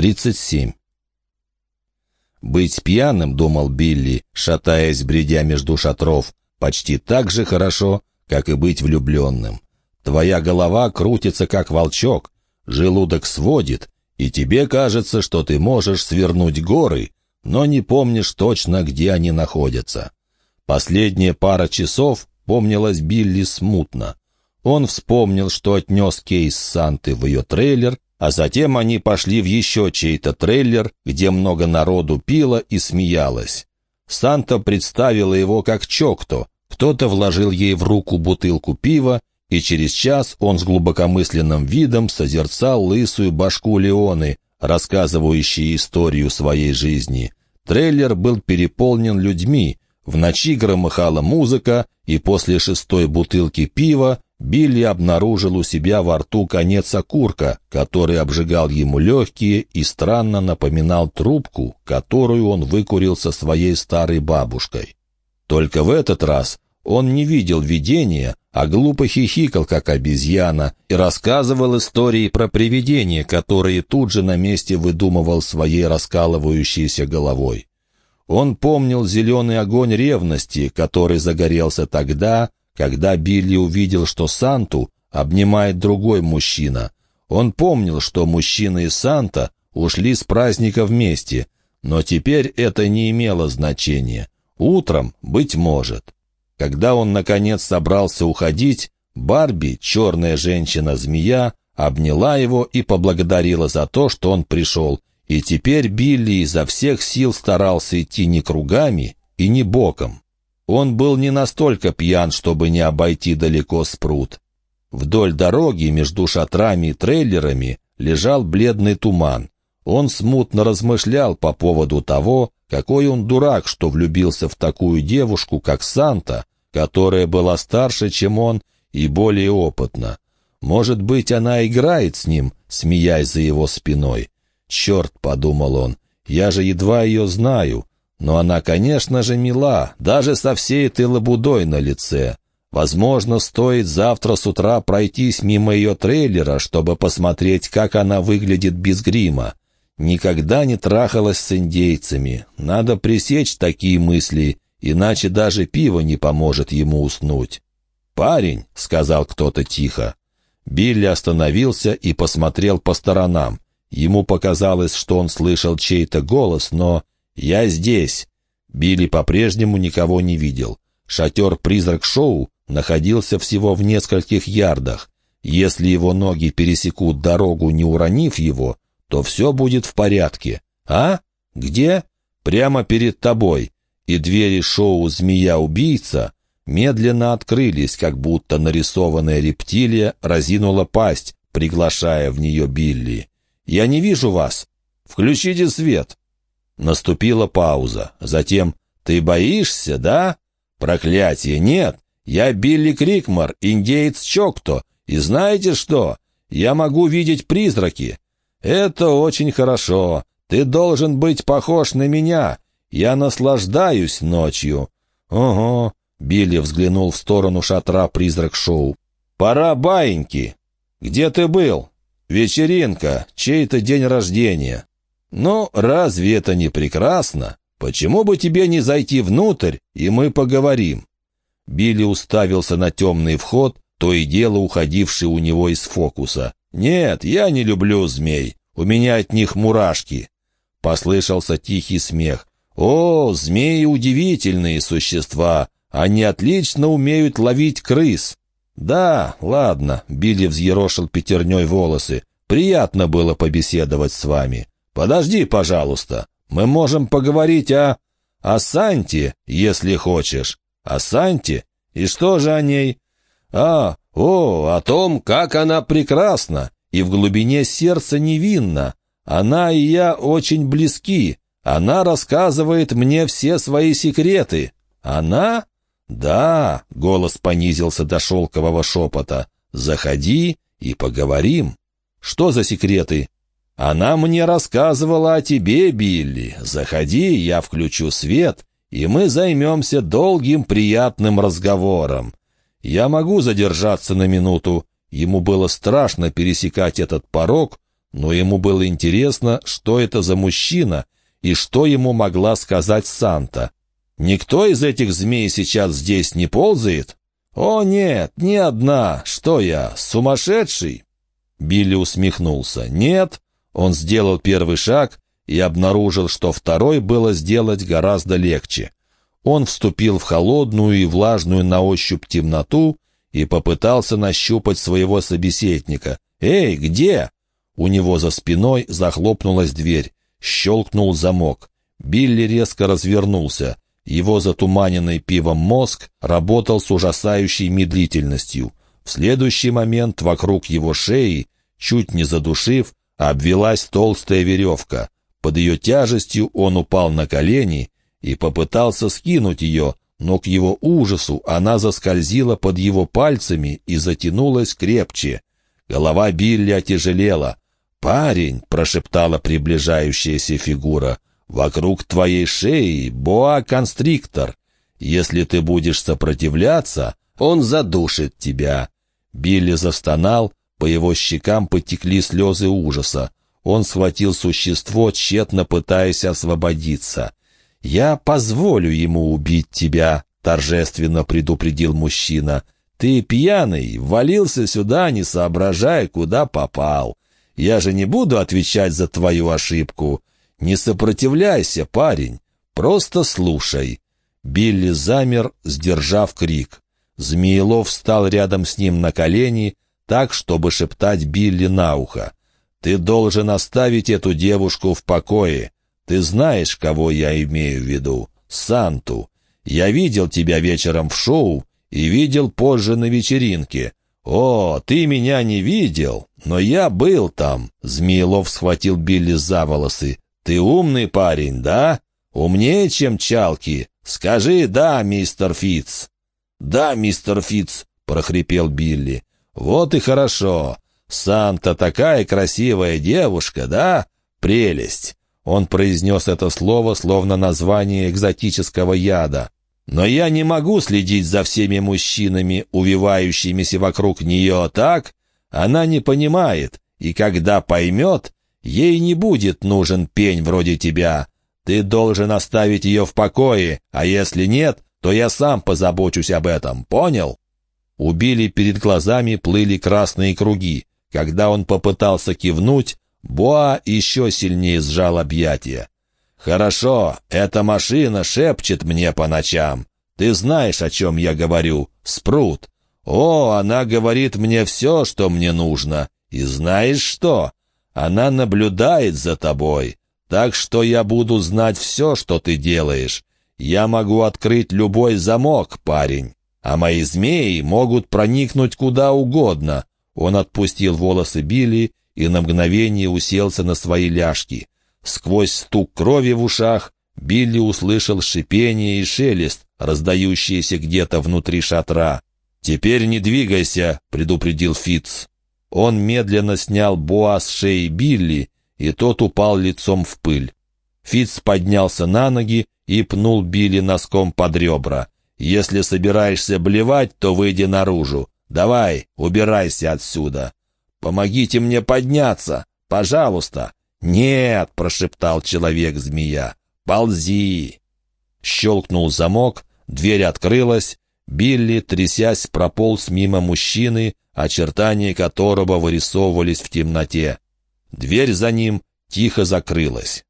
37. «Быть пьяным, — думал Билли, шатаясь, бредя между шатров, — почти так же хорошо, как и быть влюбленным. Твоя голова крутится, как волчок, желудок сводит, и тебе кажется, что ты можешь свернуть горы, но не помнишь точно, где они находятся. Последняя пара часов помнилась Билли смутно. Он вспомнил, что отнес кейс Санты в ее трейлер, а затем они пошли в еще чей-то трейлер, где много народу пило и смеялось. Санта представила его как чокто. Кто-то вложил ей в руку бутылку пива, и через час он с глубокомысленным видом созерцал лысую башку Леоны, рассказывающей историю своей жизни. Трейлер был переполнен людьми, в ночи громыхала музыка, и после шестой бутылки пива Билли обнаружил у себя во рту конец окурка, который обжигал ему легкие и странно напоминал трубку, которую он выкурил со своей старой бабушкой. Только в этот раз он не видел видения, а глупо хихикал, как обезьяна, и рассказывал истории про привидения, которые тут же на месте выдумывал своей раскалывающейся головой. Он помнил зеленый огонь ревности, который загорелся тогда, когда Билли увидел, что Санту обнимает другой мужчина. Он помнил, что мужчина и Санта ушли с праздника вместе, но теперь это не имело значения. Утром, быть может. Когда он, наконец, собрался уходить, Барби, черная женщина-змея, обняла его и поблагодарила за то, что он пришел, и теперь Билли изо всех сил старался идти не кругами и не боком. Он был не настолько пьян, чтобы не обойти далеко спрут. Вдоль дороги между шатрами и трейлерами лежал бледный туман. Он смутно размышлял по поводу того, какой он дурак, что влюбился в такую девушку, как Санта, которая была старше, чем он, и более опытна. Может быть, она играет с ним, смеясь за его спиной. «Черт», — подумал он, — «я же едва ее знаю. Но она, конечно же, мила, даже со всей этой лабудой на лице. Возможно, стоит завтра с утра пройтись мимо ее трейлера, чтобы посмотреть, как она выглядит без грима. Никогда не трахалась с индейцами. Надо пресечь такие мысли, иначе даже пиво не поможет ему уснуть. «Парень», — сказал кто-то тихо. Билли остановился и посмотрел по сторонам. Ему показалось, что он слышал чей-то голос, но «Я здесь!» Билли по-прежнему никого не видел. Шатер-призрак шоу находился всего в нескольких ярдах. Если его ноги пересекут дорогу, не уронив его, то все будет в порядке. А? Где? Прямо перед тобой. И двери шоу «Змея-убийца» медленно открылись, как будто нарисованная рептилия разинула пасть, приглашая в нее Билли. «Я не вижу вас. Включите свет». Наступила пауза. Затем «Ты боишься, да?» «Проклятие, нет! Я Билли Крикмар, индеец Чокто, и знаете что? Я могу видеть призраки. Это очень хорошо. Ты должен быть похож на меня. Я наслаждаюсь ночью». «Ого!» — Билли взглянул в сторону шатра призрак-шоу. «Пора баиньки. Где ты был?» «Вечеринка, чей-то день рождения. «Ну, разве это не прекрасно? Почему бы тебе не зайти внутрь, и мы поговорим?» Билли уставился на темный вход, то и дело уходивший у него из фокуса. «Нет, я не люблю змей. У меня от них мурашки». Послышался тихий смех. «О, змеи удивительные существа! Они отлично умеют ловить крыс!» «Да, ладно», — Билли взъерошил пятерней волосы. «Приятно было побеседовать с вами. «Подожди, пожалуйста. Мы можем поговорить о... о Санте, если хочешь. О Санте? И что же о ней? А, о, о том, как она прекрасна и в глубине сердца невинна. Она и я очень близки. Она рассказывает мне все свои секреты. Она? Да, голос понизился до шелкового шепота. Заходи и поговорим. Что за секреты? Она мне рассказывала о тебе, Билли. Заходи, я включу свет, и мы займемся долгим приятным разговором. Я могу задержаться на минуту. Ему было страшно пересекать этот порог, но ему было интересно, что это за мужчина и что ему могла сказать Санта. «Никто из этих змей сейчас здесь не ползает?» «О, нет, ни одна! Что я, сумасшедший?» Билли усмехнулся. «Нет». Он сделал первый шаг и обнаружил, что второй было сделать гораздо легче. Он вступил в холодную и влажную на ощупь темноту и попытался нащупать своего собеседника. «Эй, где?» У него за спиной захлопнулась дверь. Щелкнул замок. Билли резко развернулся. Его затуманенный пивом мозг работал с ужасающей медлительностью. В следующий момент вокруг его шеи, чуть не задушив, обвелась толстая веревка. Под ее тяжестью он упал на колени и попытался скинуть ее, но к его ужасу она заскользила под его пальцами и затянулась крепче. Голова Билли отяжелела. «Парень!» — прошептала приближающаяся фигура. «Вокруг твоей шеи боа-констриктор. Если ты будешь сопротивляться, он задушит тебя». Билли застонал, по его щекам потекли слезы ужаса. Он схватил существо, тщетно пытаясь освободиться. «Я позволю ему убить тебя», — торжественно предупредил мужчина. «Ты пьяный, валился сюда, не соображая, куда попал. Я же не буду отвечать за твою ошибку. Не сопротивляйся, парень, просто слушай». Билли замер, сдержав крик. Змеелов встал рядом с ним на колени, так, чтобы шептать Билли на ухо. «Ты должен оставить эту девушку в покое. Ты знаешь, кого я имею в виду? Санту. Я видел тебя вечером в шоу и видел позже на вечеринке. О, ты меня не видел, но я был там. Змеелов схватил Билли за волосы. Ты умный парень, да? Умнее, чем Чалки. Скажи «да», мистер Фитц. «Да, мистер Фитц», — прохрипел Билли. «Вот и хорошо. Санта такая красивая девушка, да? Прелесть. Он произнес это слово, словно название экзотического яда. «Но я не могу следить за всеми мужчинами, увивающимися вокруг нее так. Она не понимает, и когда поймет, ей не будет нужен пень вроде тебя. Ты должен оставить ее в покое, а если нет, то я сам позабочусь об этом, понял?» Убили перед глазами плыли красные круги. Когда он попытался кивнуть, Боа еще сильнее сжал объятия. «Хорошо, эта машина шепчет мне по ночам. Ты знаешь, о чем я говорю, Спрут. О, она говорит мне все, что мне нужно. И знаешь что? Она наблюдает за тобой. Так что я буду знать все, что ты делаешь. Я могу открыть любой замок, парень. А мои змеи могут проникнуть куда угодно». Он отпустил волосы Билли и на мгновение уселся на свои ляжки. Сквозь стук крови в ушах Билли услышал шипение и шелест, раздающиеся где-то внутри шатра. «Теперь не двигайся», — предупредил Фиц. Он медленно снял боа с шеи Билли, и тот упал лицом в пыль. Фиц поднялся на ноги и пнул Билли носком под ребра. «Если собираешься блевать, то выйди наружу. Давай, убирайся отсюда». «Помогите мне подняться! Пожалуйста!» «Нет!» — прошептал человек-змея. «Ползи!» Щелкнул замок, дверь открылась. Билли, трясясь, прополз мимо мужчины, очертания которого вырисовывались в темноте. Дверь за ним тихо закрылась.